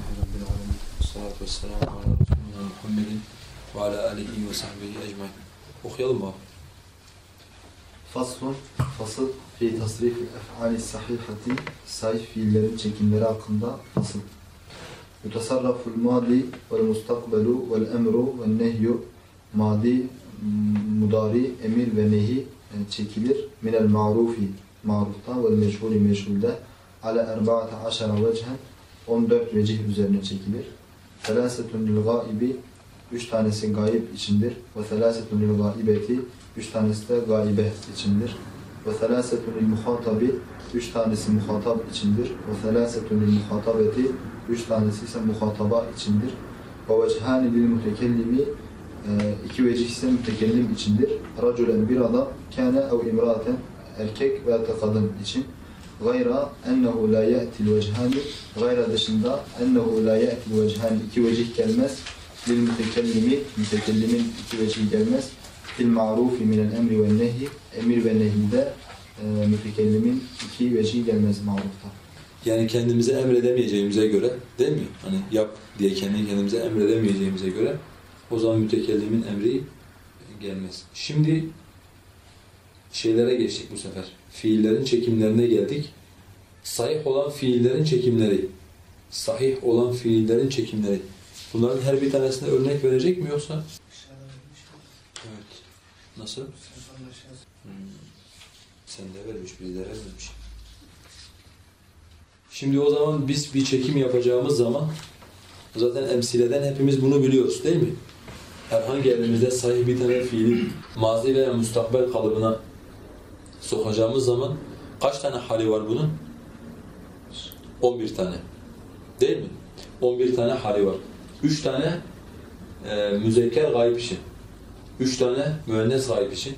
Elhamdülillahi Rabbil alemin. Salatu vesselamu ala Resulina Muhammedin ve ala alihi ve sahbihi ecmain. Okuyalım mı? Faslun, fasıl fi tasrifil ef'ali sahihati sahih fiillerin çekimleri hakkında fasıl. Yutasarraful madi vel mustakbelu vel emru vel nehyu madi, mudari, emir ve nehi çekilir. Minel ma'rufi marufta vel meşhuli meşhulde ala erba'ate aşara vecehen 14 vecih üzerine çekilir. Selasetun lil gaibi Üç tanesi gayip içindir. Ve selâsetun lil gaibeti Üç tanesi de gaibe içindir. Ve selâsetun lil muhatabi Üç tanesi muhatap içindir. Ve selâsetun lil muhatabeti Üç tanesi ise muhataba içindir. Ve vechâni lil mutekellimi e, iki vecih ise mütekellim içindir. Raculen bir adam, kâne ev imraten erkek veya kadın için. Gayra ennehu la ye'til vechâni Gayra dışında ennehu la ye'til vechâni iki vecih gelmez. Lil mütekellimi mütekellimin iki vecih gelmez. Fil ma'rufi minel emri ve nehi emir ve nehide e, mütekellimin iki vecih gelmez marufta. Yani kendimize emredemeyeceğimize göre değil mi? Hani yap diye kendi kendimize emredemeyeceğimize göre o zaman mütekellimin emri gelmez. Şimdi şeylere geçtik bu sefer. Fiillerin çekimlerine geldik. Sahih olan fiillerin çekimleri. Sahih olan fiillerin çekimleri. Bunların her bir tanesine örnek verecek mi yoksa? Evet. Nasıl? Hmm. Sen de vermiş, bizlere vermemiş. Şimdi o zaman biz bir çekim yapacağımız zaman zaten emsileden hepimiz bunu biliyoruz değil mi? Herhangi elimizde sahih bir tane fiili mazi veya müstakbel kalıbına sokacağımız zaman kaç tane hali var bunun? 11 tane. Değil mi? 11 tane hali var. 3 tane e, müzekker gayb için. 3 tane müennes gayb için.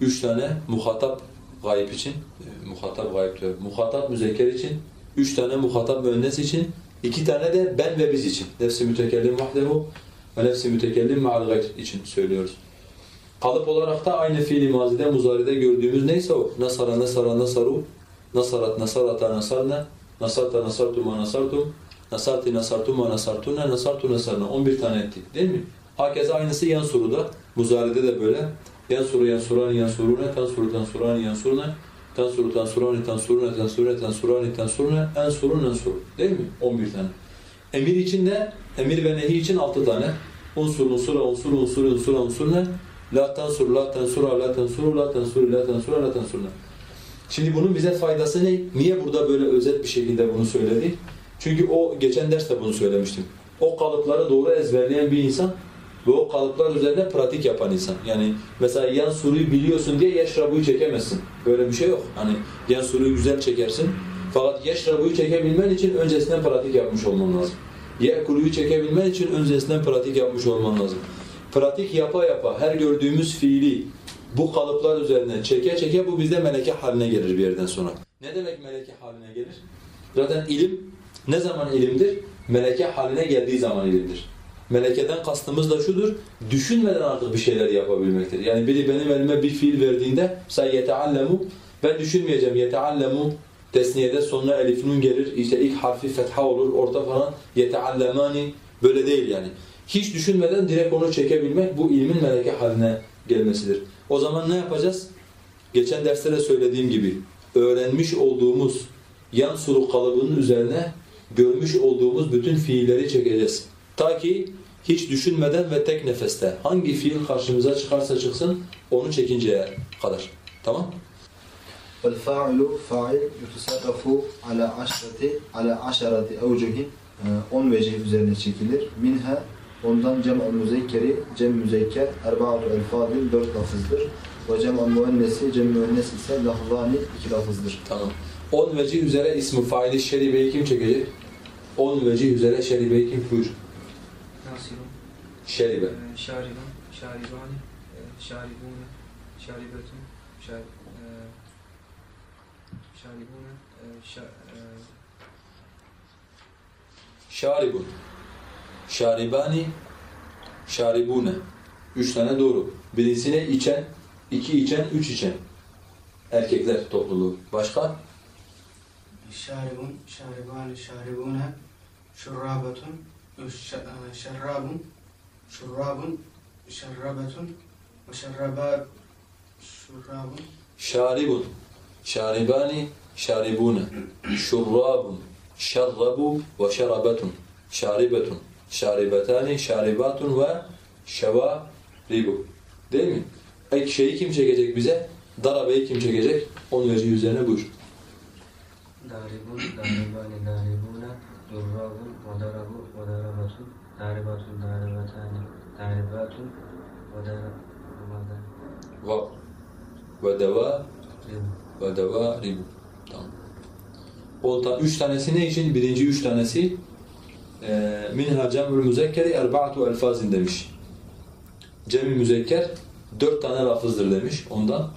3 tane muhatap gayb için. E, muhatap gayb diyor. Muhatap müzekker için. 3 tane muhatap müennes için. 2 tane de ben ve biz için. Nefsi mütekellim vahdehu ve nefsi mütekellim ma'al için söylüyoruz. Kalıp olarak da aynı fiili mazide, muzaride gördüğümüz neyse o. Nasara, nasara, nasaru. Nasarat, nasarata, nasarna. Nasarta, nasartuma, nasartum. Nasarti, nasartuma, nasartuna, nasartu, nasarna. 11 tane ettik değil mi? Hakeza aynısı yansuruda. Muzaride de böyle. Yansuru, yansurani, yansurune, tansuru, tansurani, yansuruna. Tansuru, tansurani, tansurune, tansurune, tansurani, tansurune, ensuru, ensuru. Değil mi? 11 tane. Emir için de, emir ve nehi için 6 tane. Unsur, unsura, unsur, unsur, unsura, unsurne. La tansur, la tansura, la tansuru, la tansuru, la tansura, la tansurna. Şimdi bunun bize faydası ne? Niye burada böyle özet bir şekilde bunu söyledi? Çünkü o geçen derste bunu söylemiştim. O kalıpları doğru ezberleyen bir insan ve o kalıplar üzerinde pratik yapan insan. Yani mesela yan suruyu biliyorsun diye yeşrabuyu çekemezsin. Böyle bir şey yok. Hani yan suruyu güzel çekersin. Fakat yeşrabuyu çekebilmen için öncesinden pratik yapmış olman lazım. Ye'kuluyu çekebilmen için öncesinden pratik yapmış olman lazım. Pratik yapa yapa her gördüğümüz fiili bu kalıplar üzerine çeke çeke bu bizde meleke haline gelir bir yerden sonra. Ne demek meleke haline gelir? Zaten ilim ne zaman ilimdir? Meleke haline geldiği zaman ilimdir. Melekeden kastımız da şudur, düşünmeden artık bir şeyler yapabilmektir. Yani biri benim elime bir fiil verdiğinde, mesela yeteallemu, ben düşünmeyeceğim, yeteallemu tesniyede sonuna elif nun gelir, işte ilk harfi fetha olur, orta falan yeteallemani, böyle değil yani. Hiç düşünmeden direkt onu çekebilmek bu ilmin meleke haline gelmesidir. O zaman ne yapacağız? Geçen derste de söylediğim gibi öğrenmiş olduğumuz yan suru kalıbının üzerine görmüş olduğumuz bütün fiilleri çekeceğiz. Ta ki hiç düşünmeden ve tek nefeste hangi fiil karşımıza çıkarsa çıksın onu çekinceye kadar. Tamam? والفاعل fail yutasarrafu ala aşrati ala aşarati evcuhin 10 vecih üzerine çekilir. Minha Ondan cem'u müzekkeri, cem müzekker, erbaatu elfadil dört lafızdır. Ve cem'u müennesi, cem müennes ise lafzani iki lafızdır. Tamam. On vecih üzere ismi faili şeribeyi kim çekecek? On vecih üzere şeribeyi kim buyur? Nasirun. Şeribe. Ee, Şariban, şaribani, ee, şaribune, şaribetun, ee, şaribune, şaribun şaribani, şaribune. Üç tane doğru. Birisi ne? İçen, iki içen, üç içen. Erkekler topluluğu. Başka? Şaribun, şaribani, şaribune, şurrabetun, e, şerrabun, şurrabun, şerrabetun, ve şerraba. Şaribun, şaribani, şaribune, şurrabun, şerrabu ve şerabetun, şaribetun şaribatani şaribatun ve şevaribu. Değil mi? Peki şeyi kim çekecek bize? Darabeyi kim çekecek? Onun veci üzerine buyur. Daribun, daribani, daribuna, durrabun, modarabu, modarabatun, daribatun, daribatani, daribatun, modarabatun. Vav. Ve deva, ve deva ribu. Tamam. 10 üç tanesi ne için? Birinci üç tanesi ee, minha cem'ül müzekkeri erba'atu elfazin demiş. Cem-i müzekker dört tane lafızdır demiş ondan.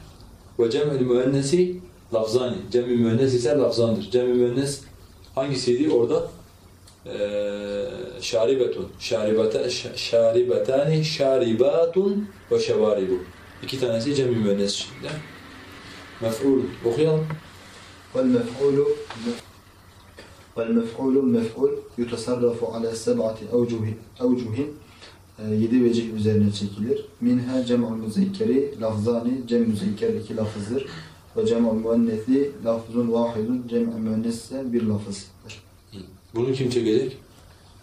Ve cem'ül müennesi lafzani. Cem-i müennes ise lafzandır. Cem-i müennes hangisiydi orada? Ee, şaribetun, şaribata, şaribetani, şaribatun ve şevaribu. İki tanesi cem-i müennes içinde. Mef'ul okuyalım. Vel mef'ulu والمفعول المفعول يتصرف على سبعة أوجه أوجه e, yedi vecih üzerine çekilir. Minha cem'ul müzekkeri lafzani cem müzekker iki lafızdır. Ve cem'ul müennesi lafzun vahidun cem'ul müennes ise bir lafızdır. Bunu kim çekecek?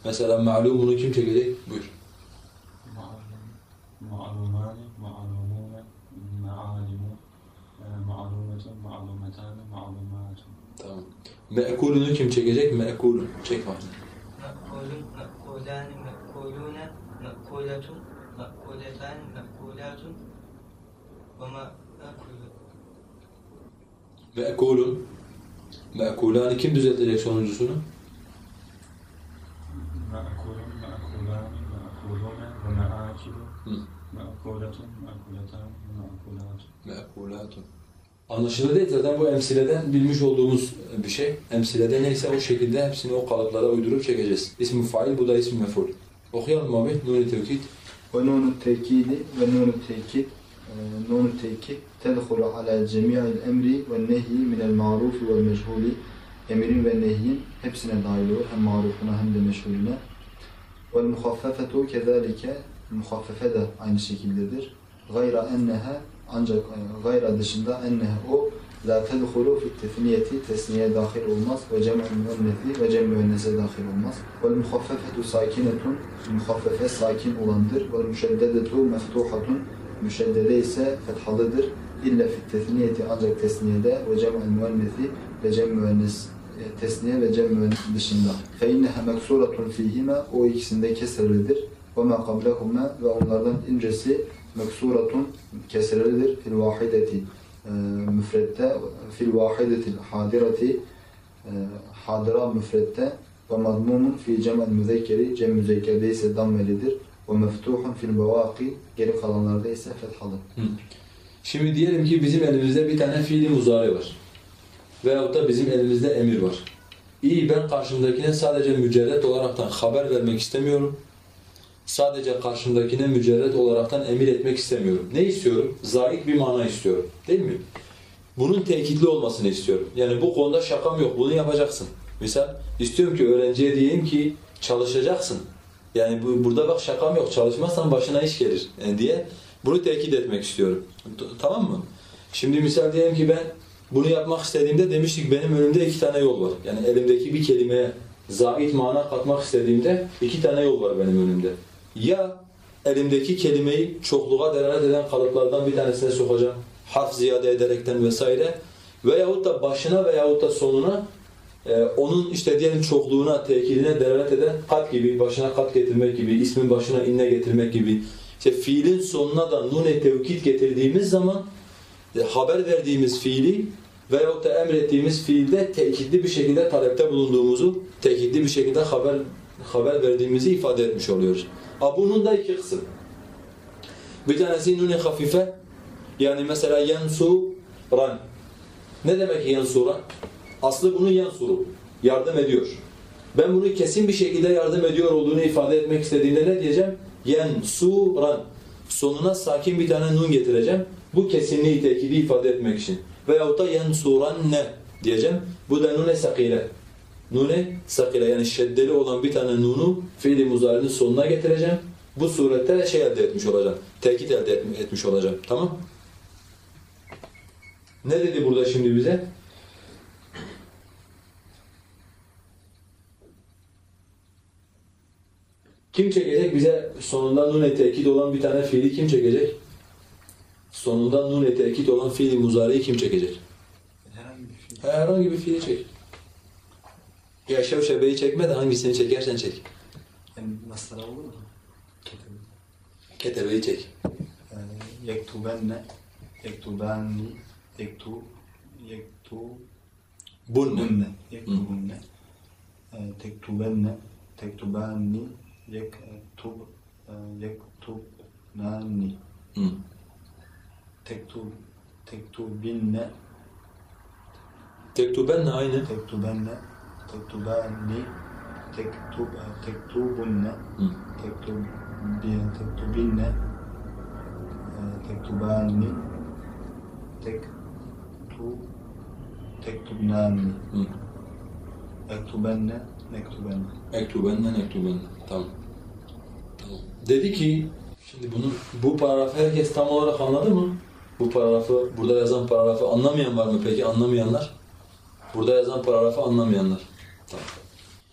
Mesela ma'lum bunu kim çekecek? Buyur. معلومان معلومون معالم معلومة معلومتان معلومات Me'kulünü kim çekecek? Me'kulün. Çek vardı. Me'kulün, me'kulâni, me'kulûne, me'kulâtun, me'kulâtâni, me'kulâtun ve me'kulûn. Me'kulun. Me'kulâni kim düzeltecek sonuncusunu? Me'kulun, me'kulâni, me'kulûne ve me'âkilûn. Me'kulâtun, me'kulâtâni, me'kulâtun. Me'kulâtun. Anlaşılır değil zaten bu emsileden bilmiş olduğumuz bir şey. Emsilede neyse o şekilde hepsini o kalıplara uydurup çekeceğiz. İsmi fail, bu da ismi mef'ul. Okuyalım abi. Nuri tevkid. Ve nunu tekidi ve nunu tekid e, nunu tekid tedhulu ala cemi'il emri ve nehi minel marufi ve meşhuli emrin ve nehyin hepsine dahil olur. Hem marufuna hem de meşhulüne. Ve muhaffefetu kezalike muhaffefe de aynı şekildedir. Gayra enneha ancak gayra dışında enneha o la tedhulu fi tefniyeti tesniye dahil olmaz ve cem'u müennesi ve cem müennese dahil olmaz. Ve muhaffefetu sakinetun muhaffefe sakin olandır. Ve müşeddedetu meftuhatun müşeddede ise fethalıdır. İlla fi tesniyeti ancak tesniyede ve cem'u müennesi ve cem müennes e, tesniye ve cem müennes dışında. Fe inneha meksuratun fihime o ikisinde kesrelidir. Ve ma kablehuma ve onlardan incesi meksuratun kesrelidir fil vahideti müfrette fil vahidetil hadireti hadira müfrette ve madmumun fi cem'el müzekkeri cem müzekkerde ise dammelidir ve meftuhun fil bevaki geri kalanlarda ise fethalı. Şimdi diyelim ki bizim elimizde bir tane fiili muzari var. Veyahut da bizim elimizde emir var. İyi ben karşımdakine sadece mücerret olaraktan haber vermek istemiyorum. Sadece karşımdakine mücerret olaraktan emir etmek istemiyorum. Ne istiyorum? Zahit bir mana istiyorum. Değil mi? Bunun tekitli olmasını istiyorum. Yani bu konuda şakam yok. Bunu yapacaksın. Misal istiyorum ki öğrenciye diyeyim ki çalışacaksın. Yani bu, burada bak şakam yok. Çalışmazsan başına iş gelir yani diye bunu tekit etmek istiyorum. Tamam mı? Şimdi misal diyelim ki ben bunu yapmak istediğimde demiştik benim önümde iki tane yol var. Yani elimdeki bir kelimeye zait mana katmak istediğimde iki tane yol var benim önümde. Ya elimdeki kelimeyi çokluğa delalet eden kalıplardan bir tanesine sokacağım. Harf ziyade ederekten vesaire. Veyahut da başına veyahut da sonuna e, onun işte diyelim çokluğuna, tekidine delalet eden kat gibi, başına kat getirmek gibi, ismin başına inne getirmek gibi. İşte fiilin sonuna da nune tevkid getirdiğimiz zaman e, haber verdiğimiz fiili veyahut da emrettiğimiz fiilde tekidli bir şekilde talepte bulunduğumuzu, tekidli bir şekilde haber haber verdiğimizi ifade etmiş oluyoruz. Ha bunun da iki kısım. Bir tanesi nune hafife yani mesela yensuran. Ne demek yensuran? Aslı bunu yansuru. Yardım ediyor. Ben bunu kesin bir şekilde yardım ediyor olduğunu ifade etmek istediğimde ne diyeceğim? Yensuran. Sonuna sakin bir tane nun getireceğim. Bu kesinliği, tekidi ifade etmek için. Veyahut da yensuranne diyeceğim. Bu da nune sakile. Nune sakile yani şeddeli olan bir tane nunu fiili muzarinin sonuna getireceğim. Bu surette şey elde etmiş olacağım. Tekit elde etm- etmiş olacağım. Tamam? Ne dedi burada şimdi bize? Kim çekecek bize sonunda nun tekit olan bir tane fiili kim çekecek? Sonunda nun tekit olan fiili muzariyi kim çekecek? Herhangi bir fiil. Herhangi bir fiili çek. Ya şevşebeyi çekme de hangisini çekersen çek. Yani maslara olur mu? Ketebe. Ketebeyi çek. Ee, Yektubenne, yektubanni, yektu, yektu, Bunne. bunne, yektubunne. Ee, Tektubenne, tektubanni, yektub, e, yektubnani. Tektub, tektubinne, Tektubenne aynı. tektubenne, tektubanni, tektub, e, tektubunne, Hı. tektub, bi- tektubinne, tektubanni, tektu, tektubnani, ektubenne. Ektubenne, nektubenne. Tamam. Tamam. Dedi ki, şimdi bunu, bu paragrafı herkes tam olarak anladı mı? Bu paragrafı, burada yazan paragrafı anlamayan var mı peki? Anlamayanlar? Burada yazan paragrafı anlamayanlar. Tamam.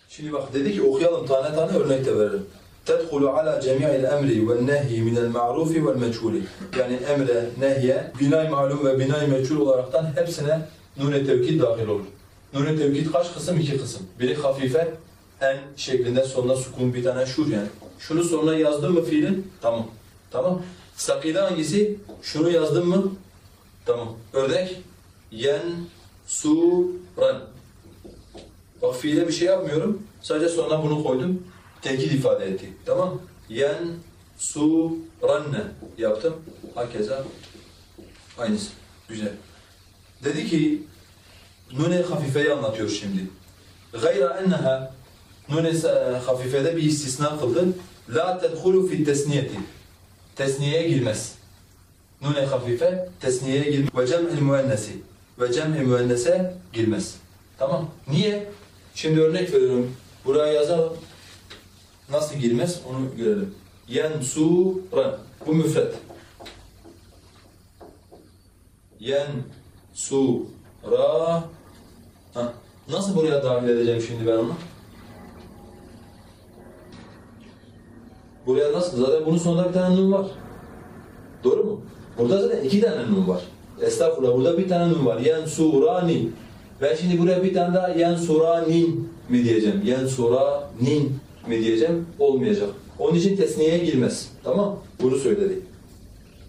Şimdi bak dedi ki okuyalım tane tane örnek de verelim. تدخل على جميع الأمر والنهي من المعروف والمجهول. Yani emre, nehye, binay malum ve binay meçhul olaraktan hepsine nun-i tevkid dahil olur. Nun-i tevkid kaç kısım? İki kısım. Biri hafife, en şeklinde sonuna sukun bir tane şur yani. Şunu sonuna yazdın mı fiilin? Tamam. Tamam. Sakile hangisi? Şunu yazdın mı? Tamam. Örnek. Yen, su, ran. Bak fiile bir şey yapmıyorum. Sadece sonuna bunu koydum. Tekil ifade etti. Tamam. Yen, su, ranne yaptım. Hakeza aynısı. Güzel. Dedi ki Nune hafifeyi anlatıyor şimdi. Gayra enneha Nune hafifede bir istisna kıldı. La tedhulu fi tesniyeti. Tesniyeye girmez. Nune hafife tesniyeye girmez. Ve cem'il müennesi. Ve cem'il müennese girmez. Tamam. Niye? Şimdi örnek veriyorum. Buraya yazalım. Nasıl girmez onu görelim. Yensuran. Bu müfret. Yensura. Ha. Nasıl buraya dahil edeceğim şimdi ben onu? Buraya nasıl? Zaten bunun sonunda bir tane nun var. Doğru mu? Burada zaten iki tane nun var. Estağfurullah burada bir tane nun var. Yensurani. Ben şimdi buraya bir tane daha yensuranin mi diyeceğim? Yensuranin mi diyeceğim? Olmayacak. Onun için tesniyeye girmez. Tamam? Bunu söyledi.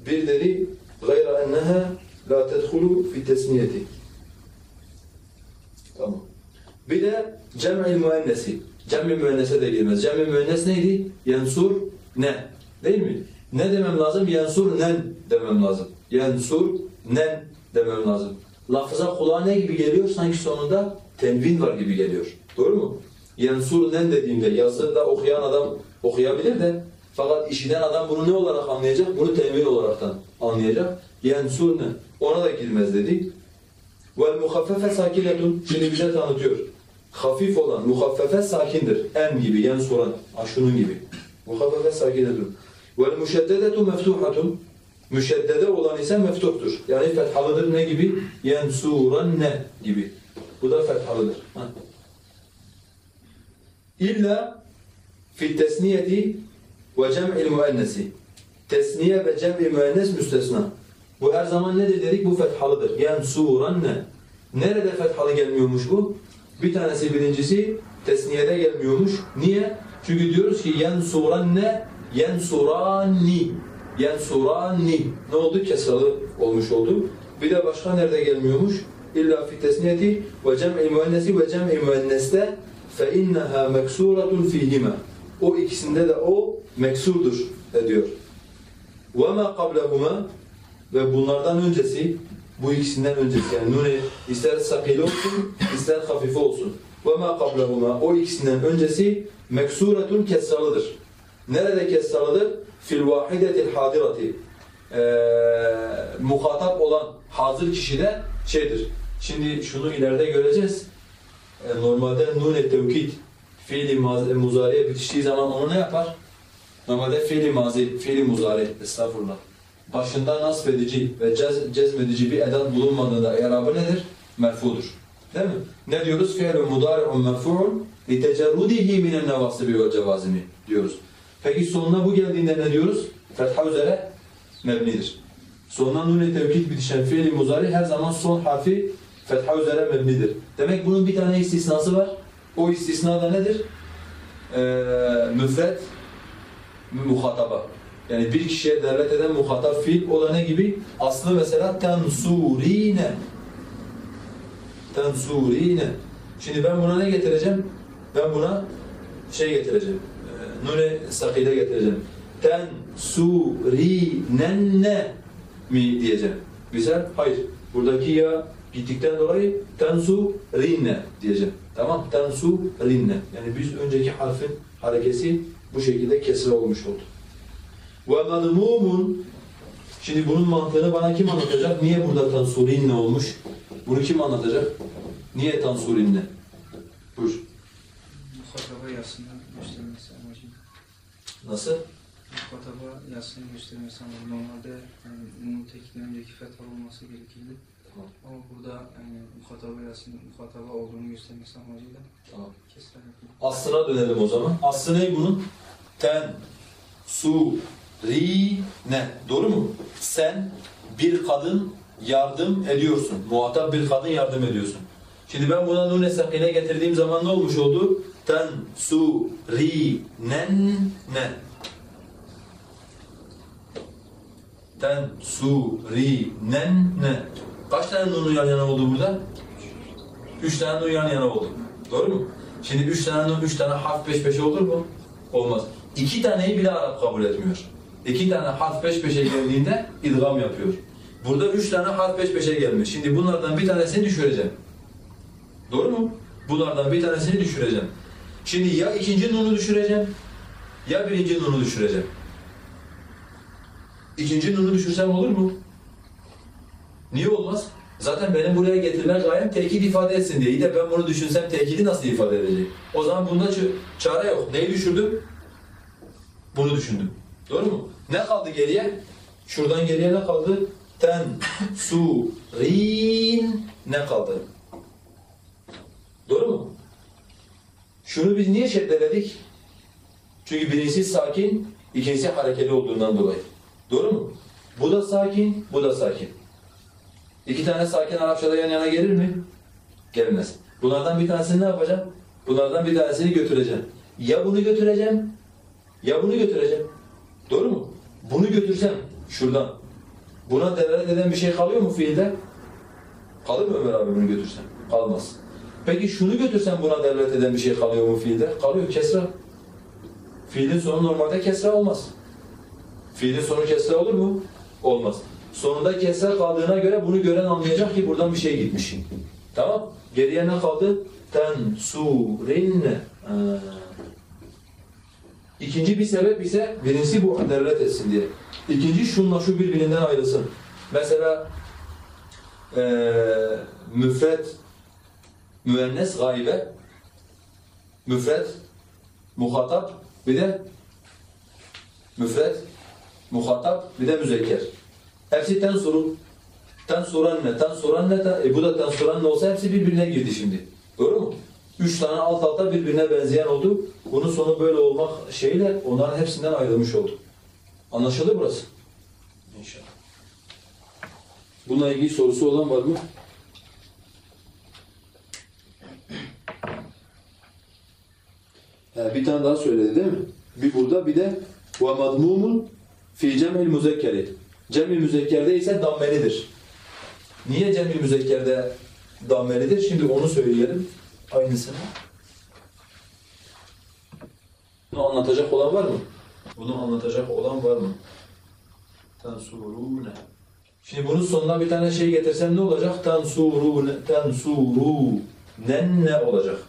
Bir dedi gayra enneha la tedhulu fi tesniyeti. Tamam. Bir de cem'il müennesi. Cem'i müennese de girmez. Cem'i müennes neydi? Yensur ne? Değil mi? Ne demem lazım? Yensur nen demem lazım. Yensur nen demem lazım. Lafıza kulağa ne gibi geliyor? Sanki sonunda tenvin var gibi geliyor. Doğru mu? Yensur nen dediğimde yazında okuyan adam okuyabilir de fakat işiten adam bunu ne olarak anlayacak? Bunu tenvin olaraktan anlayacak. Yensur nen. Ona da girmez dedi. Vel muhaffefe sakinetun. Şimdi bize tanıtıyor. Hafif olan muhaffefe sakindir. En gibi, yensuran. Ha şunun gibi. Muhaffefe sakinetun. Vel müşeddedetu meftuhatun. Müşeddede olan ise meftuhtur. Yani fethalıdır ne gibi? Ne gibi. Bu da fethalıdır. Ha. İlla fi tesniyeti ve cem'il müennesi. Tesniye ve cem'i müennes müstesna. Bu her zaman nedir dedik? Bu fethalıdır. Ne? Nerede fethalı gelmiyormuş bu? Bir tanesi birincisi tesniyede gelmiyormuş. Niye? Çünkü diyoruz ki yensuran ne? Yensurani. Yensurani. Ne oldu? Kesralı olmuş oldu. Bir de başka nerede gelmiyormuş? İlla fi tesniyeti ve cem'i müennesi ve cem'i müenneste fe inneha meksuratun fihima. O ikisinde de o meksurdur ediyor. Ve ma qablahuma ve bunlardan öncesi bu ikisinden öncesi yani nune ister sakile olsun ister hafife olsun. Ve ma qablahuma o ikisinden öncesi meksuretun kesralıdır. Nerede kesralıdır? Fil vahidetil hadirati. Ee, muhatap olan hazır kişide şeydir. Şimdi şunu ileride göreceğiz. e, normalde nun-i tevkid fiili maz- muzariye bitiştiği zaman onu ne yapar? Normalde fiili mazi, fiili muzari, estağfurullah. Başında nasb edici ve cez, cezmedici bir edat bulunmadığında i'rabı nedir? Merfudur. Değil mi? Ne diyoruz? Fi'lun mudari'un merfu'un li tecerrudihi minen nevasibi ve cevazimi diyoruz. Peki sonuna bu geldiğinde ne diyoruz? Fetha üzere mebnidir. Sonuna nun-i tevkid bitişen fiili muzari her zaman son harfi fetha üzere mebnidir. Demek bunun bir tane istisnası var. O istisna da nedir? Ee, müfret muhataba. Yani bir kişiye devlet eden muhatap fiil. O da ne gibi? Aslı mesela tensurine. Tensurine. Şimdi ben buna ne getireceğim? Ben buna şey getireceğim. E, nune sakile getireceğim. Tensurinenne mi diyeceğim. Güzel? Hayır. Buradaki ya gittikten dolayı tensurinne diyeceğim. Tamam? Tensurinne. Yani biz önceki harfin harekesi bu şekilde kesre olmuş oldu. Ve mazmumun Şimdi bunun mantığını bana kim anlatacak? Niye burada tansurinne olmuş? Bunu kim anlatacak? Niye tansurinne? Buyur. Muhataba amacıyla. Nasıl? Muhataba yazısını göstermesi amacıyla. Normalde yani, bunun tekiden önceki fetha olması gerekirdi. Tamam. Ama burada yani, muhataba yazısının muhataba olduğunu göstermesi amacıyla Tamam. yapıldı. Aslına dönelim o zaman. Aslı ne bunun? Ten, su, ri, ne. Doğru mu? Sen bir kadın yardım ediyorsun. Muhatap bir kadın yardım ediyorsun. Şimdi ben buna nun sakine getirdiğim zaman ne olmuş oldu? Ten, su, ri, nen, ne. Ten, su, ri, nen, ne. Kaç tane nunu yan yana oldu burada? Üç tane nun yan yana oldu. Doğru mu? Şimdi üç tane nun, üç tane harf peş peşe olur mu? Olmaz. İki taneyi bile Arap kabul etmiyor. İki tane harf peş peşe geldiğinde idgam yapıyor. Burada üç tane harf peş peşe gelmiş. Şimdi bunlardan bir tanesini düşüreceğim. Doğru mu? Bunlardan bir tanesini düşüreceğim. Şimdi ya ikinci nunu düşüreceğim, ya birinci nunu düşüreceğim. İkinci nunu düşürsem olur mu? Niye olmaz? Zaten benim buraya getirme gayem tekit ifade etsin diye. İyi de ben bunu düşünsem tekidi nasıl ifade edecek? O zaman bunda çare yok. Neyi düşürdüm? Bunu düşündüm. Doğru mu? Ne kaldı geriye? Şuradan geriye ne kaldı? Ten, su, rin ne kaldı? Doğru mu? Şunu biz niye şeddeledik? Çünkü birincisi sakin, ikincisi hareketli olduğundan dolayı. Doğru mu? Bu da sakin, bu da sakin. İki tane sakin Arapçada yan yana gelir mi? Gelmez. Bunlardan bir tanesini ne yapacağım? Bunlardan bir tanesini götüreceğim. Ya bunu götüreceğim, ya bunu götüreceğim. Doğru mu? Bunu götürsem şuradan. Buna delalet eden bir şey kalıyor mu fiilde? Kalır mı Ömer abi bunu götürsem? Kalmaz. Peki şunu götürsem buna delalet eden bir şey kalıyor mu fiilde? Kalıyor kesra. Fiilin sonu normalde kesra olmaz. Fiilin sonu kesra olur mu? Olmaz. Sonunda kesra kaldığına göre bunu gören anlayacak ki buradan bir şey gitmiş. Tamam? Geriye ne kaldı? Ten, su, rinne. Ha. İkinci bir sebep ise birincisi bu delalet etsin diye. İkinci şunla şu birbirinden ayrılsın. Mesela eee müfret, müennes gaybe, müfret, muhatap, bir de müfret, muhatap, bir de müzekker. Hepsi tensurun. Tensuranne, tensuranne, ten, e bu da tensuranne olsa hepsi birbirine girdi şimdi. Doğru mu? Üç tane alt alta birbirine benzeyen oldu. Bunun sonu böyle olmak şeyle onların hepsinden ayrılmış oldu. Anlaşıldı burası? İnşallah. Bununla ilgili sorusu olan var mı? Bir tane daha söyledi değil mi? Bir burada bir de madmumun fi cem'il müzekkeri. Cem'il müzekkerde ise dammelidir. Niye cem'il müzekkerde dammelidir? Şimdi onu söyleyelim. Aynısını. Bunu anlatacak olan var mı? Bunu anlatacak olan var mı? Tansurune. Şimdi bunun sonuna bir tane şey getirsem ne olacak? Tansurune, tansurunen ne olacak?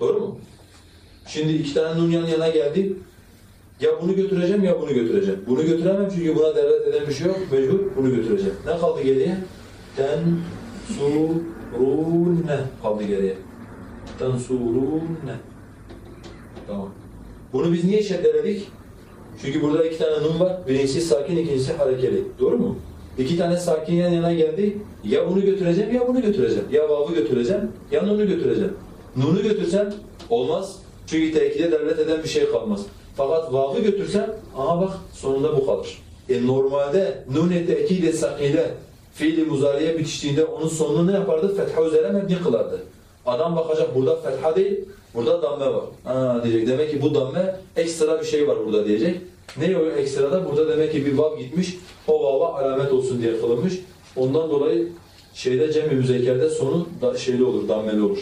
Doğru mu? Şimdi iki tane nun yan yana geldi. Ya bunu götüreceğim ya bunu götüreceğim. Bunu götüremem çünkü buna devlet eden bir şey yok. Mecbur bunu götüreceğim. Ne kaldı geriye? Ten, su, tensurunne kaldı geriye. Tensurunne. Tamam. Bunu biz niye şeddeledik? Çünkü burada iki tane nun var. Birincisi sakin, ikincisi harekeli. Doğru mu? İki tane sakin yan yana geldi. Ya bunu götüreceğim ya bunu götüreceğim. Ya vav'ı götüreceğim ya nunu götüreceğim. Nunu götürsem olmaz. Çünkü tekide devlet eden bir şey kalmaz. Fakat vav'ı götürsem aha bak sonunda bu kalır. E normalde nun-i tekide sakile fiili muzariye bitiştiğinde onun sonunu ne yapardı? Fetha üzere mebni kılardı. Adam bakacak burada fetha değil, burada damme var. Ha diyecek. Demek ki bu damme ekstra bir şey var burada diyecek. Ne o ekstrada? Burada demek ki bir vav gitmiş. O vava alamet olsun diye kılınmış. Ondan dolayı şeyde cem-i müzekkerde sonu da şeyli olur, dammeli olur.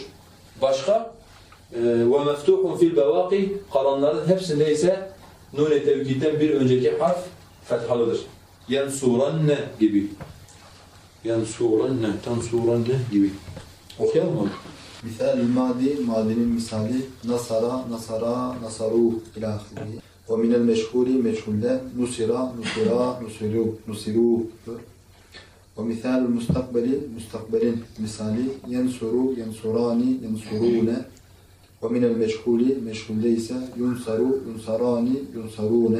Başka? Ee, ve meftuhun fil bevaki kalanların hepsinde ise nun-i tevkidden bir önceki harf fethalıdır. Yensuranne gibi. Yensuranne, tansuranne gibi. Okuyalım mı? Misal madi madinin misali nasara nasara nasaru ila ahiri. Ve minel meşhuri meşhulden nusira nusira nusiru nusiru. ومثال المستقبل مستقبل مثالي ينصر ينصران ينصرون. ومن المجهول مجهول ليس ينصر ينصران ينصرون.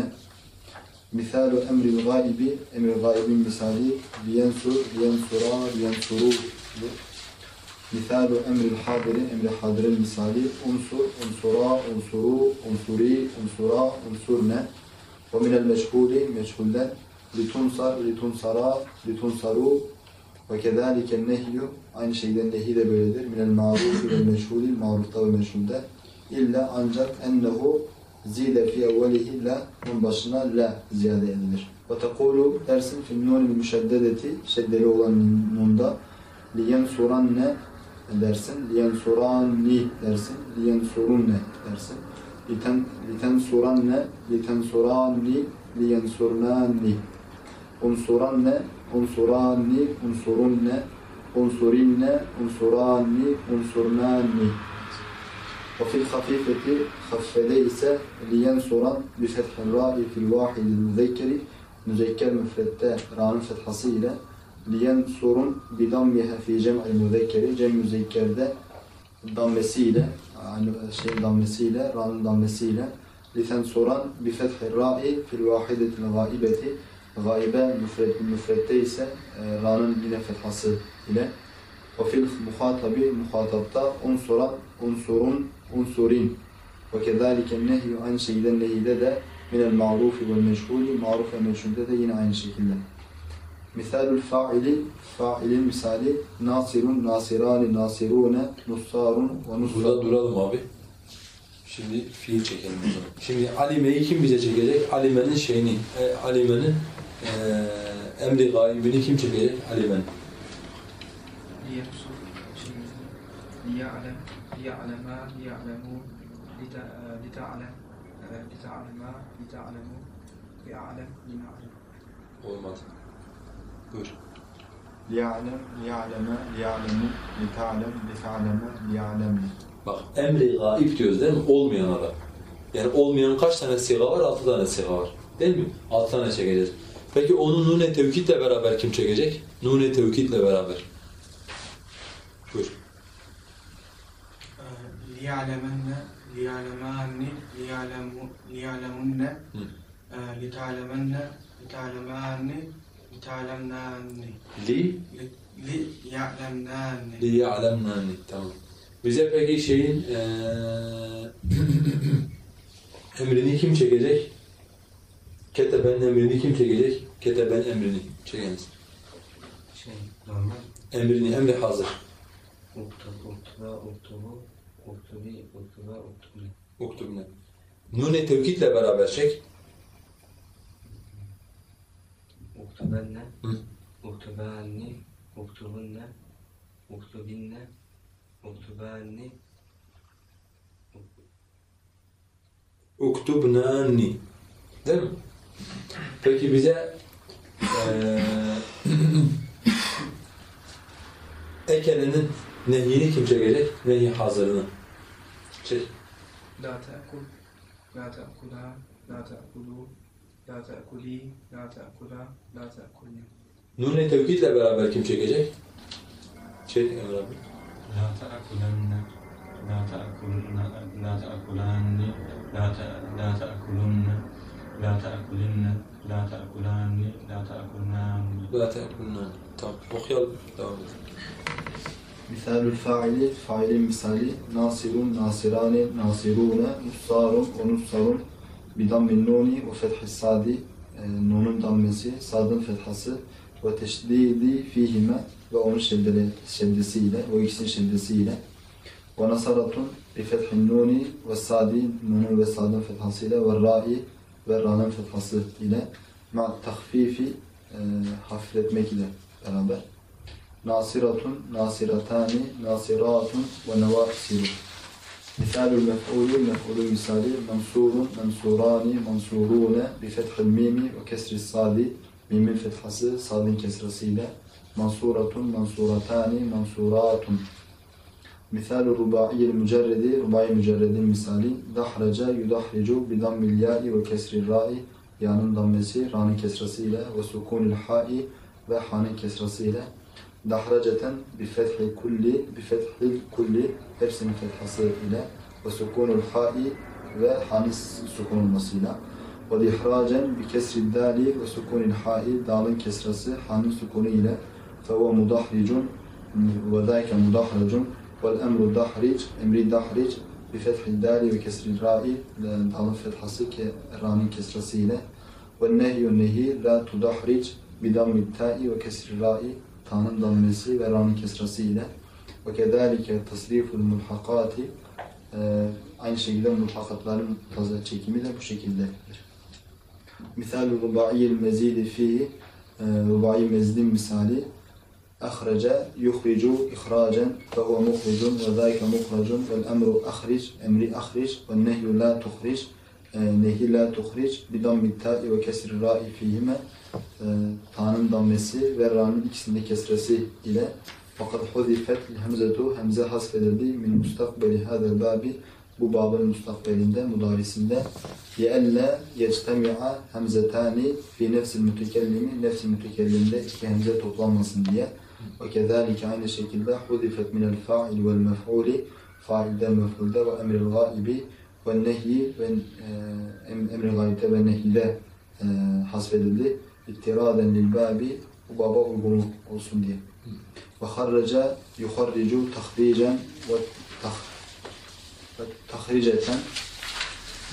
مثال أمر الغائب أمر الغائب مثالي لينصر لينصرا لينصروا مثال أمر الحاضر أمر حاضر مثالي أنصر أنصرا أنصروا أنصري أنصرا أنصرنا. ومن المجهول مجهولا لتنصر لتنصرا لتنصروا وكذلك النهي aynı şeyden nehi de böyledir. Minel maruf ile meşhuli marufta ve meşhulde illa ancak ennehu zide fi evvelihi la nun başına la ziyade edilir. Ve tekulu dersin fi nunil müşeddedeti şeddeli olan nunda liyen suranne dersin, liyen surani dersin, liyen surunne dersin. Liten, liten suranne, liten surani, liyen surnani. unsuranne, unsuranni, unsurunne, unsurinne, unsuranni, unsurmanni. Ve fil hafifeti hafifede ise liyen soran büshethen ra'i fil vahidil müzekkeri müzekker müfrette ra'nın fethası ile liyen sorun bidammihe fi cem'i müzekkeri cem müzekkerde dammesiyle yani e, şey dammesiyle ra'nın dammesiyle liten soran bifethi ra'i fil vahidetil gaibeti gaibe müfret, müfrette ise e, ra'nın yine fethası ile ve fil muhatabi muhatapta unsuran unsurun unsurin ve kezalike nehyu aynı şekilde nehide de minel ma'rufi vel meşhuli maruf ve meşhulde de yine aynı şekilde. Misalul fa'ili fa'ilin misali nasirun nasirani nasirune nussarun ve Burada nussarun. duralım abi. Şimdi fiil çekelim. Şimdi Alime'yi kim bize çekecek? Alime'nin şeyini, e, Alime'nin e, emri gaibini kim çekecek? Alime'nin. ليبصر شيء ليعلم ليعلما ليعلموا لت- لتعلم لتعلما لتعلموا ليعلم لنعلم Olmadı. Buyur. Liya'lem, liya'leme, liya'lemu, lita'lem, lita'leme, liya'lemne. Bak emri gaib diyoruz değil mi? Olmayan adam. Yani olmayan kaç tane siga var? Altı tane siga var. Değil mi? Altı tane çekeceğiz. Peki onu nune tevkitle beraber kim çekecek? Nune tevkitle beraber. Buyur. ليعلمن ليعلمان ليعلم ليعلمن Hı. لتعلمن لتعلمان لتعلمنان Li, ليعلمنان li ya'lemnani. Tamam. Bize peki şeyin eee emrini kim çekecek? Keteben emrini kim çekecek? Keteben emrini çekeniz. Şey normal. Emrini, emri hazır. Uktub, uktuba, uktubu, uktubi, uktuba, uktubni. Uktubne. Nune tevkitle beraber çek. Uktubenne, uktubanni, uktubunne, uktubinne, uktubanni, Uktubnani. Değil mi? Peki bize e, ekelenin nehyini kim çekecek? Nehi hazırını. Çek. La te'kul, la te'kula, la te'kulu, la te'kuli, la te'kula, la te'kulni. Nun-i tevkidle beraber kim çekecek? Çek Emre abi. La te'kulenne, la te'kulenne, la te'kulanni, la te'kulunne, La ta'kulinne, la ta'kulanni, la ta'kulnanni. La ta'kulnanni. Tamam, okuyalım, devam edelim. Misalül faili, failin misali, nasirun, nasirani, nasirune, nussarun, onussarun, bidammin nuni ve fethis sadi, e, nunun dammesi, sadın fethası ve teşdidi fihime ve onun şeddeli, şeddesiyle, o ikisinin şeddesiyle ve nasaratun bi fethin nuni ve sadi, nunun ve sadın fethasıyla ve ra'i ve ra'nın fethası ile ma tahfifi, e, hafifletmek ile beraber. Nasiratun, nasiratani, nasiratun ve nevasiru. Misalul mef'ulü, mef'ulü misali, mensurun, mensurani, mensurune, bi fethil mimi ve kesri sadi, mimin fethası, sadin kesrasıyla, mansuratun, mansuratani, mansuratun. Misalul rubaiyil mücerredi, rubai mücerredin misali, dahraca, yudahricu, bi dammil ya'i ve kesri ra'i, ya'nın dammesi, ra'nın kesrasıyla ve sukunil ha'i ve ha'nın kesrasıyla, dahraceten bi fethi kulli bi fethil kulli hepsinin fethası ile ve sukunul ha'i ve ha'nın sukun olmasıyla ve dihracen bi kesri dali ve sukunil ha'i dalın kesrası ha'nın sukunu ile. Fe ve mudahricun ve zâike mudahricun emru dahric emri dahric bi fethil dali ve kesri ra'i dalın fethası ke ra'nın kesrası ile ve nehyü nehi la tudahric bi dammi ta'i ve kesri ra'i Ta'nın dammesi ve ra'nın kesrası ile ve kedalike tasriful mulhakati e, aynı şekilde mulhakatların fazla çekimi de bu şekildedir. Misal rubaiyil mezidi fi e, rubai mezidin misali muhricun ve zâike muhracun vel emru ahric emri ahric ve nehyü la tuhric e, nehi la tuhric bi dammi ta'i ve kesri ra'i fihime Ta'nın dammesi ve Ra'nın ikisinde kesresi ile. fakat huzifet hemzetu hemze hasfedildi min mustakbeli hadel babi bu babın mustakbelinde, mudarisinde yeelle yectemi'a hemzetani fi nefsil mütekellimi nefsil mütekellimde iki hemze toplanmasın diye ve kezalike aynı şekilde huzifet minel fa'il vel mef'uli failde mef'ulde ve emril gaibi ve nehyi ve e, em- emri gaibde ve nehyide e, hasfedildi ittiraden lil babi bu baba uygun olsun diye. Ve harraca yuharricu tahricen ve tah ve tahriceten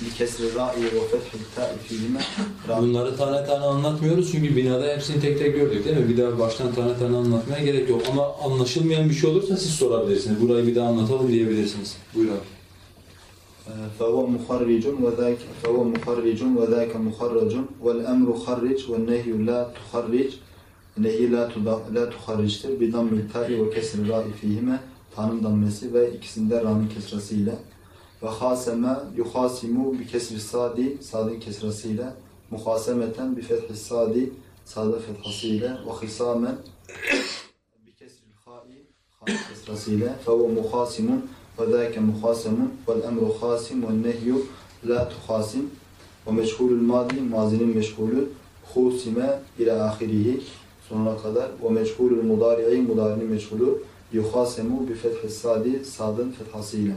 bi kesri ra'i ve fethil ta'i fihime ra- Bunları tane tane anlatmıyoruz çünkü binada hepsini tek tek gördük değil mi? Bir daha baştan tane tane anlatmaya gerek yok. Ama anlaşılmayan bir şey olursa siz sorabilirsiniz. Burayı bir daha anlatalım diyebilirsiniz. Buyur abi. فهو مخرج وذاك فهو مخرج وذاك مخرج والأمر خرج والنهي لا تخرج nehi la, tuda, la tuharriçtir. Bir dammil ta'i ve kesri ra'i fihime ta'nın dammesi ve ikisinde ra'nın kesrasıyla. ve haseme yuhasimu bi kesri sadi sadın kesrasıyla. Muhasemeten bi fethi sadi sadın fethasıyla. Ve hisamen bi kesri ha'i ha'nın kesrasıyla. Fe ve muhasimun ve zâke muhasemun vel emru hasim ve nehyu la tuhasim. Ve meşhulül madi mazinin meşhulü husime ila ahirihi sonuna kadar ve meçhulül mudari'i mudarinin meçhulü yuhasemu bi fethis sadi sadın fethasıyla.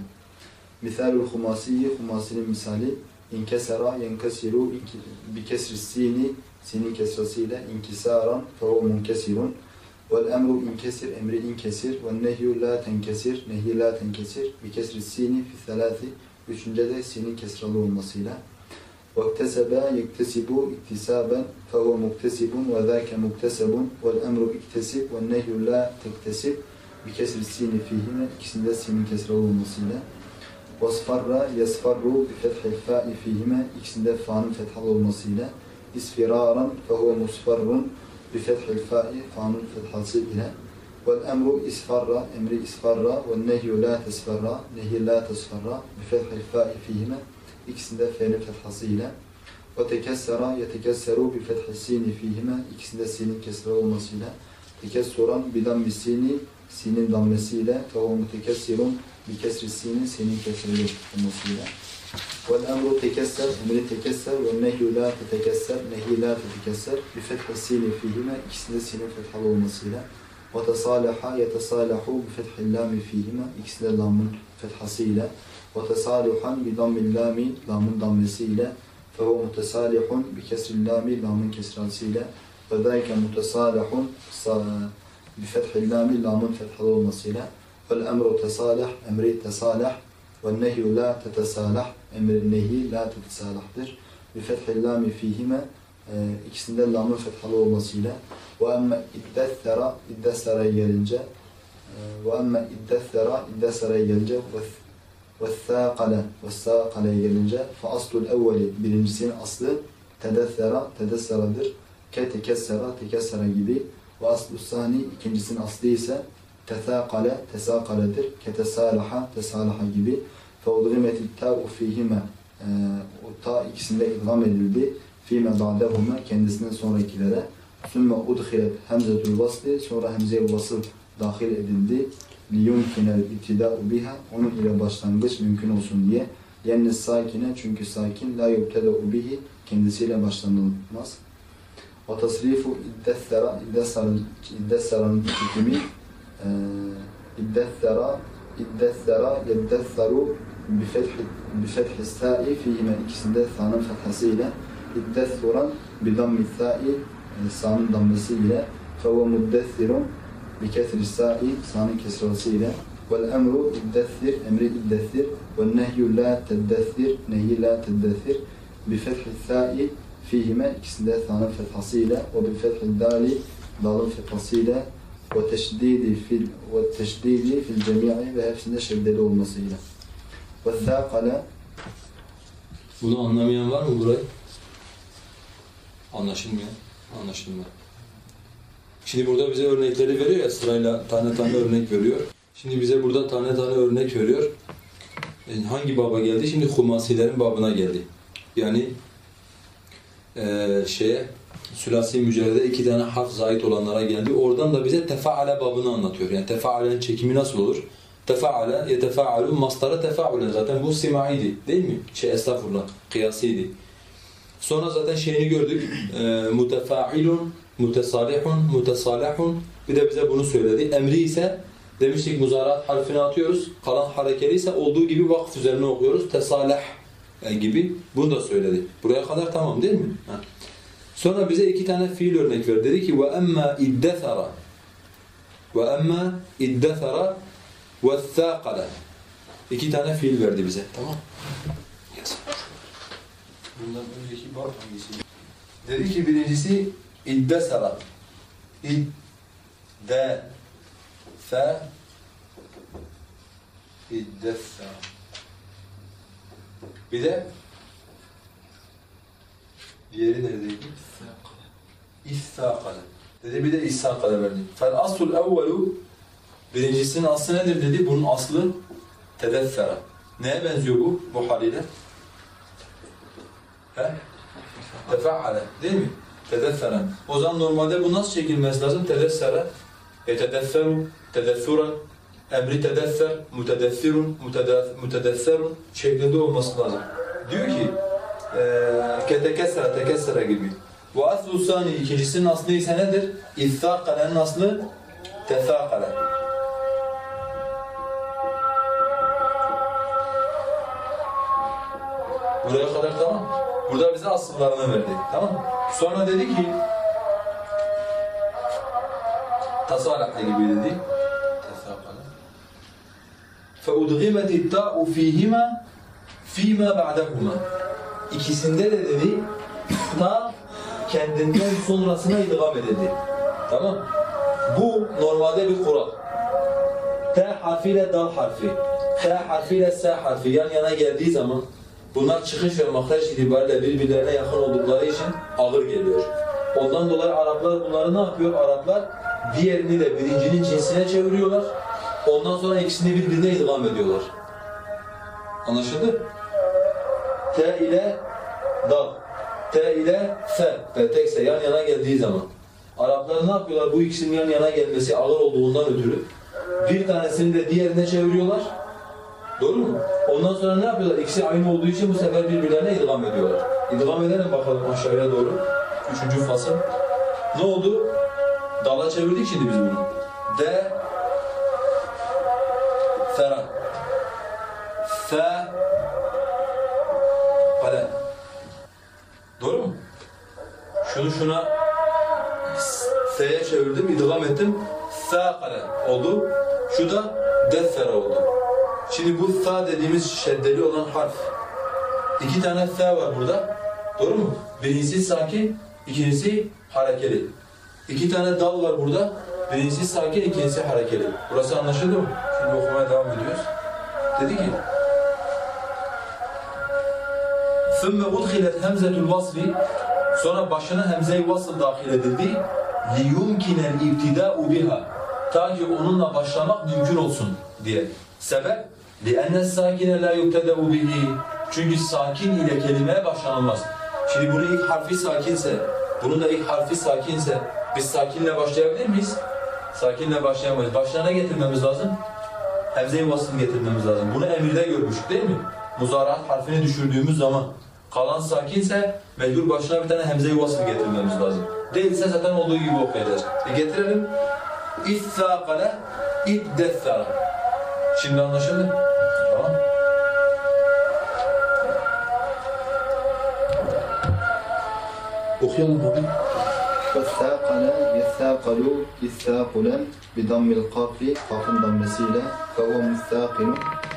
Misalul humasiyi humasinin misali inkesera yenkesiru inki- bi kesri sini sinin kesrasıyla inkisaran fehu munkesirun vel emru inkesir emri inkesir ve nehyü la tenkesir nehy la tenkesir bi kesri sini fi selati üçünde de sinin kesralı olmasıyla واكتسب يكتسب اكتسابا فهو مكتسب وذاك مكتسب والأمر اكتسب والنهي لا تكتسب بكسر السين فيهما ikisinde sinin kesralı olmasıyla Vasfarra, yesfarru bi fethil fa'i fihime ikisinde fa'nın fethal olmasıyla isfiraran fehuve musfarrun bi fethil fa'i fa'nın fethası ile. Vel emru isfarra, emri isfarra ve nehyu la tesfarra, nehi la tesfarra bi fethil fa'i fihime ikisinde fe'nin fethası ile. Ve tekessera, yetekesseru bi fethil sini fihime ikisinde sinin kesre olmasıyla tekessuran bi dammi sini sinin dammesiyle fehuve mutekessirun bir kesrisinin senin kesirli olmasıyla. Vel emru tekesser, emri tekesser ve nehyu la tetekesser, nehyi la tetekesser. Bir fethe sini fihime, ikisinde sinin fethalı olmasıyla. Ve tesalaha yetesalahu bi fethil lami fihime, ikisi de lamın fethasıyla. Ve tesalihan bi dammin lami, lamın dammesiyle. Fehu mutesalihun bi kesril lami, lamın kesrasıyla. Ve zâike mutesalihun bi fethil lami, lamın fethalı olmasıyla. والأمر تصالح emri tesalih والنهي لا تتسالح emri nehi la tetesalahdır بفتح اللام فيهما e, ikisinde lamın fethalı olmasıyla ve emme iddessera iddessera'ya gelince e, ve emme iddessera iddessera'ya gelince ve thâkale ve thâkale'ye gelince fe aslul evveli birincisinin aslı tedessera tedesseradır ke tekessera tekessera gibi ve aslu sani ikincisinin aslı ise tethâkale tesâkaledir ke tesâlaha tesâlaha gibi. Fe udgimeti ta'u fîhime e, o ta ikisinde idgam edildi. Fîme ba'dehuma kendisinden sonrakilere. Sümme udhilet hemzetul vasli sonra hemze-i vasıl dahil edildi. Liyumkinel ittida'u biha onun ile başlangıç mümkün olsun diye. Yenni sakine çünkü sakin la yubteda'u bihi kendisiyle başlanılmaz. Ve tasrifu iddessera iddessera'nın iddessera'nın çekimi e, iddessera iddessera yeddesseru bifethi bifethi sa'i fihime ikisinde sa'nın fethasıyla iddessuran bidammi sa'i e, sa'nın dammesi ile fehuve muddessirun bikesri sa'i sa'nın kesrası ile vel emru iddessir emri iddessir ve nehyü la teddessir nehi la teddessir bifethi sa'i fihime ikisinde sa'nın fethası ile ve bifethi ve teşdidi fil ve teşdidi fil cemi'i ve hepsinde şeddeli olmasıyla. Ve thâkale Bunu anlamayan var mı burayı? Anlaşılmıyor. Anlaşılmıyor. Şimdi burada bize örnekleri veriyor ya sırayla tane tane örnek veriyor. Şimdi bize burada tane tane örnek veriyor. Yani hangi baba geldi? Şimdi humasilerin babına geldi. Yani eee şeye sülasi mücerrede iki tane harf zait olanlara geldi. Oradan da bize tefaale babını anlatıyor. Yani tefaalenin çekimi nasıl olur? Tefaale, yetefaalu, mastara tefaulen. Zaten bu simaiydi değil mi? Şey estağfurullah, kıyasiydi. Sonra zaten şeyini gördük. E, mutefailun, mutesalihun, mutesalihun. Bir de bize bunu söyledi. Emri ise demiştik muzarat harfini atıyoruz. Kalan harekeli ise olduğu gibi vakıf üzerine okuyoruz. Tesalih e, gibi. Bunu da söyledi. Buraya kadar tamam değil mi? Ha. Sonra bize iki tane fiil örnek verdi. Dedi ki ve emma iddethara ve thâkale İki tane fiil verdi bize. Tamam. Yaz. Bundan önceki bab hangisi? Dedi ki birincisi. İdde fe iddesara. Bir de diğeri neredeydi? İssâkale. Dedi bir de İssâkale verdi. Fel aslul evvelu Birincisinin aslı nedir dedi. Bunun aslı tedeffera. Neye benziyor bu bu haliyle? He? Tefa'ale değil mi? Tedeffera. O zaman normalde bu nasıl çekilmesi lazım? Tedessera, yetedefferu, tedeffuran, emri tedeffer, mutedeffirun, mutedefferun şeklinde olması lazım. Diyor ki eee ketekessera, tekessera gibi. Bu aslu sani ikincisinin aslı ise nedir? İthâkale'nin aslı tethâkale. Buraya kadar tamam. Burada bize asıllarını verdi. Tamam mı? Sonra dedi ki tasalakla gibi dedi. Tesakala. فَاُدْغِمَتِ التَّاءُ ف۪يهِمَا ف۪يمَا بَعْدَهُمَا İkisinde de dedi ta kendinden sonrasına idgam edildi. Tamam Bu normalde bir kural. T harfiyle dal harfi, T harfiyle S harfi yan yana geldiği zaman bunlar çıkış ve mahreç itibariyle birbirlerine yakın oldukları için ağır geliyor. Ondan dolayı Araplar bunları ne yapıyor? Araplar diğerini de birincinin cinsine çeviriyorlar. Ondan sonra ikisini birbirine idgam ediyorlar. Anlaşıldı? T ile dal, T ile F ve tekse yan yana geldiği zaman Araplar ne yapıyorlar? Bu ikisinin yan yana gelmesi ağır olduğundan ötürü bir tanesini de diğerine çeviriyorlar. Doğru mu? Ondan sonra ne yapıyorlar? İkisi aynı olduğu için bu sefer birbirlerine idgam ediyorlar. İdgam edelim bakalım aşağıya doğru. Üçüncü fasıl. Ne oldu? Dala çevirdik şimdi biz bunu. de sera se doğru mu? şunu şuna s'ye çevirdim idgam ettim sa kalem oldu şu da dessera oldu şimdi bu sa dediğimiz şeddeli olan harf iki tane sa var burada doğru mu? birincisi sakin ikincisi harekeli İki tane dal var burada. Birincisi sakin, ikincisi harekeli. Burası anlaşıldı mı? Şimdi okumaya devam ediyoruz. Dedi ki ثُمَّ اُدْخِلَتْ هَمْزَةُ الْوَصْلِ Sonra başına hemze-i vasıl dahil edildi. لِيُمْكِنَ الْاِبْتِدَاءُ بِهَا Ta ki onunla başlamak mümkün olsun diye. Sebep? لِأَنَّ السَّاكِنَ لَا يُبْتَدَأُ بِهِ Çünkü sakin ile kelimeye başlanılmaz. Şimdi bunun ilk harfi sakinse, bunun da ilk harfi sakinse biz sakinle başlayabilir miyiz? Sakinle başlayamayız. Başına ne getirmemiz lazım? Hemze-i vasıl getirmemiz lazım. Bunu emirde görmüştük değil mi? Muzaraat harfini düşürdüğümüz zaman Kalan sakinse mecbur başına bir tane hemze-i getirmemiz lazım. Değilse zaten olduğu gibi okuyacağız. E getirelim. İzzâkale iddethâra. Şimdi anlaşıldı. Tamam. Okuyalım abi. İzzâkale يثاقل يثاقلا بضم القاف قاف ضمسيلة فهو مثاقل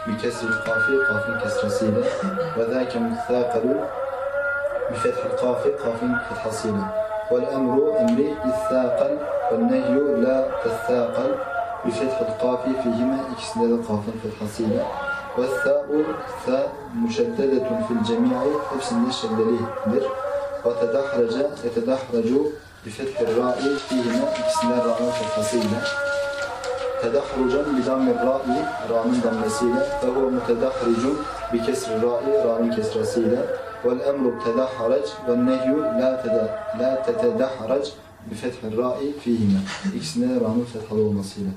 بكسر القاف قاف كسرسيلة وذاك مثاقل بفتح القاف قاف فتح سيلة والأمر أمري الثاقل والنهي لا تثاقل بفتح القاف فيهما إكسناد قاف فتح سيلة والثاء ثاء مشددة في الجميع افسن الشدليه در وتدحرج يتدحرج bifettir ra'i fiilime ikisinden ra'nın fethasıyla tedahrucun bidammir ra'i ra'nın dammesiyle ve huve mutedahricun bi kesri ra'i ra'nın kesresiyle vel emru tedahharac ve nehyu la, la tetedahharac bi fethir ra'i fihime ikisinden ra'nın fethalı olmasıyla.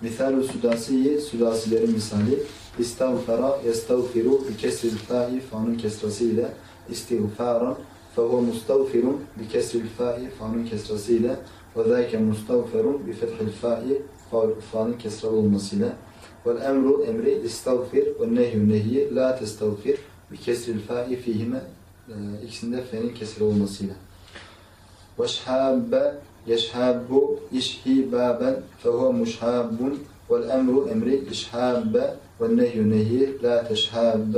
Misal-ü südasiyi, südasilerin misali İstavfera, yestavfiru bi kesri ta'i fa'nın kesresiyle istiğfaran فهو مستغفر بكسر الفاء فانو كسرسيلة وذاك مستغفر بفتح الفاء فانو كسر olmasıyla والأمر أمر استغفر والنهي نهي لا تستغفر بكسر الفاء فيهما ikisinde fenin kesir olmasıyla. وَشْحَابَ يَشْحَابُ يشحي بَابًا فَهُوَ مُشْحَابٌ. وَالْأَمْرُ اَمْرِ اِشْحَابَ والنهي نهي لَا تَشْحَابَ.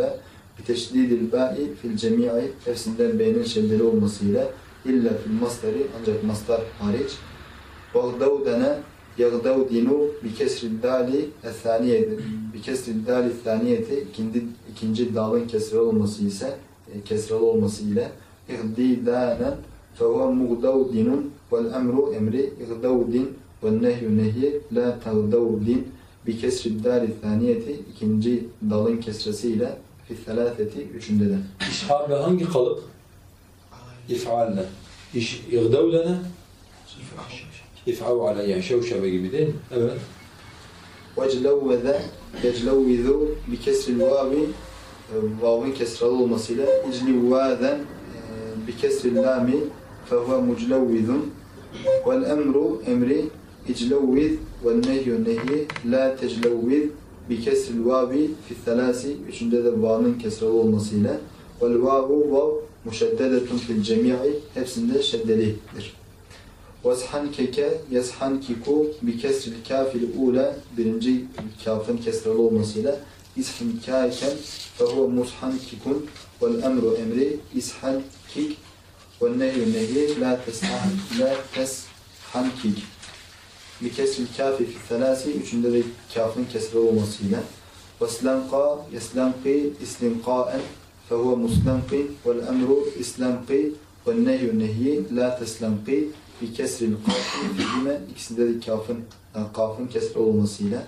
Teşdidil ba'i fil cemi'i tefsinden beynin şeddeli olmasıyla illa fil masdari ancak masdar hariç. Bağdavdene yagdavdinu bi kesrin dali esaniyedir. Bi kesrin dali esaniyeti ikinci, ikinci dalın kesralı olması ise e, kesralı olması ile ihdidane fehuve mugdavdinun vel emru emri. İhdavdin vel nehyu nehyi la tagdavdin bi kesrin dali esaniyeti ikinci dalın kesresiyle Fisselâseti üçünde de. İşhabe hangi kalıp? İf'alne. İş, İğdevlene. İf'av aleyye. Şevşebe gibi değil mi? Evet. Veclevveze. Veclevvizu. Bi kesril vavi. E, Vav'ın kesralı olmasıyla. İclivvazen. E, bi kesril lami. Fehve muclevvizun. Vel emru emri. İclevviz. Vel nehyu nehyi. La teclevviz bi kesril vavi fi thelasi üçünde de vanın kesralı olmasıyla vel vavu vav muşeddedetun fil cemi'i hepsinde şeddelidir. Veshan keke yeshan kiku bi kesril kafil ule birinci kafın kesralı olmasıyla ishin kâken fehuve mushan kikun vel emru emri ishan kik vel nehyu nehi la teshan la teshan kik bi kesril kafi fi thelasi üçünde de kafın kesre olmasıyla ve slenqa yeslenqi islinqaen fehuve muslenqi vel emru islenqi ve nehyu nehyi la teslenqi bi kesril kafi fihime ikisinde de kafın yani kafın kesre olmasıyla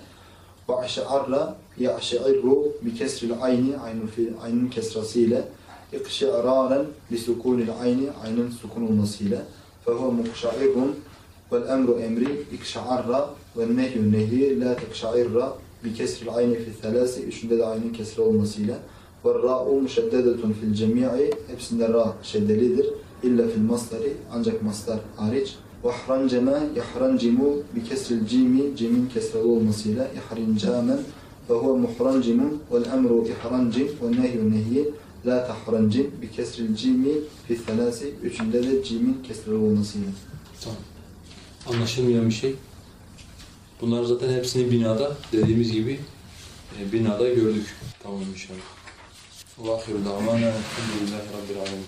ve aşe'arra ya'şe'irru bi kesril ayni aynun, fi, aynun kesrasıyla ikşe'raren bi sukunil ayni aynın sukun olmasıyla fehuve mukşa'irun vel emru emri ikşa'arra vel nehyu nehyi la tekşa'irra bi kesril ayni fi thelasi üçünde de aynın kesri olmasıyla. Ve ra'u müşeddedetun fil cemi'i hepsinde ra şeddelidir. İlla fil masdari ancak masdar hariç. Vahranceme yahrancimu bi kesril cimi cimin kesreli olmasıyla. Yahrincamen ve huve muhrancimun vel emru ihrancim ve nehyu nehyi la tahrancim bi kesril cimi fi thelasi üçünde de cimin kesreli olmasıyla. Tamam. Anlaşılmayan bir şey. Bunlar zaten hepsini binada dediğimiz gibi e, binada gördük. Tamam inşallah. Ve ahiru davana elhamdülillahi rabbil alemin.